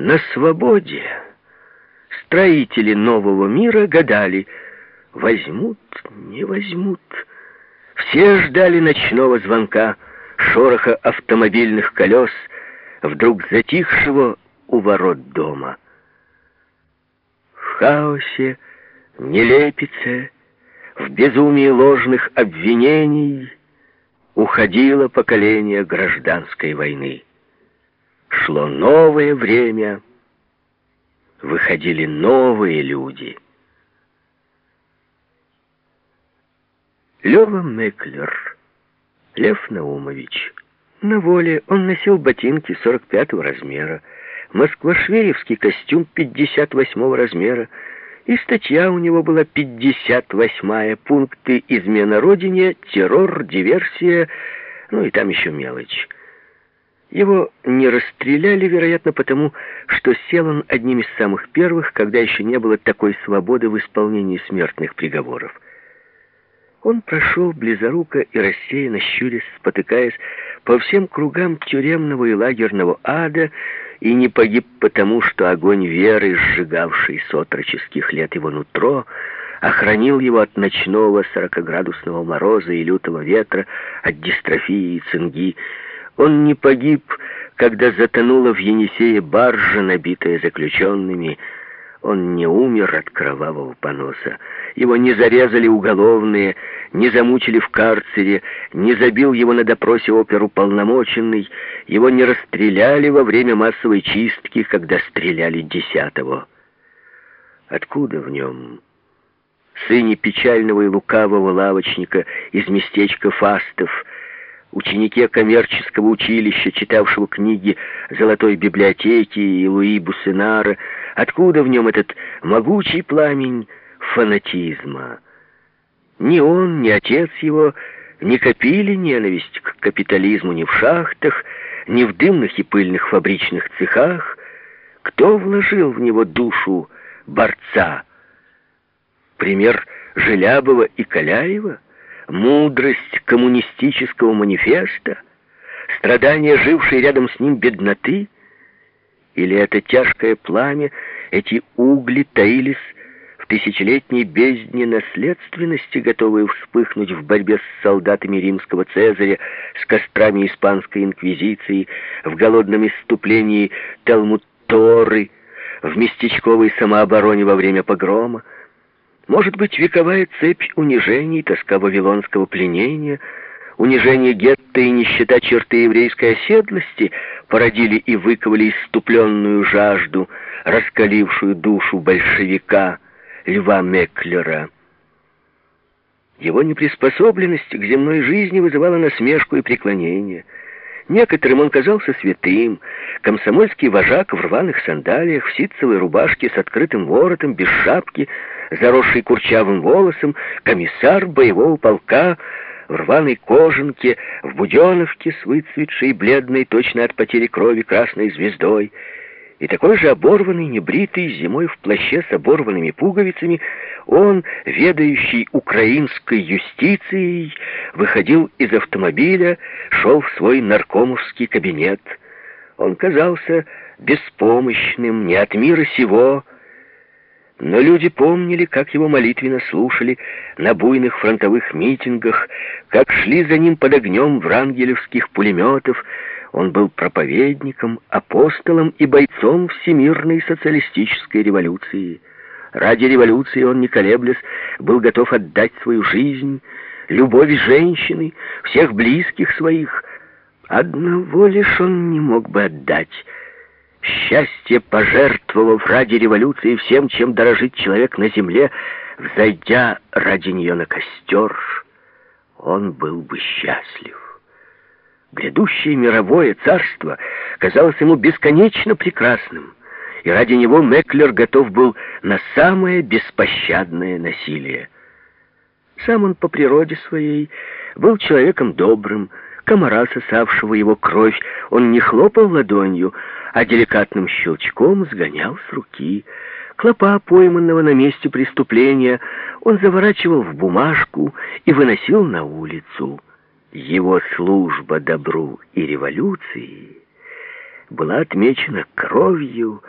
На свободе строители нового мира гадали, возьмут, не возьмут. Все ждали ночного звонка, шороха автомобильных колес, вдруг затихшего у ворот дома. В хаосе, нелепице, в безумии ложных обвинений уходило поколение гражданской войны. Шло новое время, выходили новые люди. Лёва Меклер, Лев Наумович. На воле он носил ботинки 45 размера, москвашвеевский костюм 58 размера, и статья у него была 58-я, пункты «Измена Родине», «Террор», «Диверсия», ну и там еще мелочь. Его не расстреляли, вероятно, потому, что сел он одним из самых первых, когда еще не было такой свободы в исполнении смертных приговоров. Он прошел близоруко и рассеянно щурясь, спотыкаясь по всем кругам тюремного и лагерного ада, и не погиб потому, что огонь веры, сжигавший с отроческих лет его нутро, охранил его от ночного сорокоградусного мороза и лютого ветра, от дистрофии и цинги. Он не погиб, когда затонула в Енисее баржа, набитая заключенными, он не умер от кровавого поноса. Его не зарезали уголовные, не замучили в карцере, не забил его на допросе оперуполномоченный, его не расстреляли во время массовой чистки, когда стреляли десятого. Откуда в нем, сыне печального и лукавого лавочника из местечка Фастов, ученике коммерческого училища, читавшего книги Золотой библиотеки и Луи Буссенара, откуда в нем этот могучий пламень фанатизма? Ни он, ни отец его не копили ненависть к капитализму ни в шахтах, ни в дымных и пыльных фабричных цехах. Кто вложил в него душу борца? Пример Желябова и Каляева — мудрость коммунистического манифеста, страдания, жившей рядом с ним бедноты, или это тяжкое пламя, эти угли таились в тысячелетней бездне наследственности, готовые вспыхнуть в борьбе с солдатами римского Цезаря, с кострами испанской инквизиции, в голодном иступлении Талмуд Торы, в местечковой самообороне во время погрома, может быть, вековая цепь унижений, тоска вавилонского пленения, унижение гетто и нищета черты еврейской оседлости породили и выковали иступленную жажду, раскалившую душу большевика Льва Меклера. Его неприспособленность к земной жизни вызывала насмешку и преклонение – Некоторым он казался святым, комсомольский вожак в рваных сандалиях, в ситцевой рубашке с открытым воротом, без шапки, заросший курчавым волосом, комиссар боевого полка в рваной кожанке, в буденовке с выцветшей, бледной, точно от потери крови, красной звездой — и такой же оборванный, небритый, зимой в плаще с оборванными пуговицами, он, ведающий украинской юстицией, выходил из автомобиля, шел в свой наркомовский кабинет. Он казался беспомощным, не от мира сего, но люди помнили, как его молитвенно слушали на буйных фронтовых митингах, как шли за ним под огнем врангелевских пулеметов, он был проповедником, апостолом и бойцом всемирной социалистической революции. Ради революции он, не колеблясь, был готов отдать свою жизнь, любовь женщины, всех близких своих. Одного лишь он не мог бы отдать. Счастье, пожертвовав ради революции всем, чем дорожит человек на земле, взойдя ради нее на костер, он был бы счастлив. Грядущее мировое царство казалось ему бесконечно прекрасным, и ради него Меклер готов был на самое беспощадное насилие. Сам он по природе своей был человеком добрым, комара, сосавшего его кровь, он не хлопал ладонью, а деликатным щелчком сгонял с руки. Клопа, пойманного на месте преступления, он заворачивал в бумажку и выносил на улицу. Его служба добру и революции была отмечена кровью,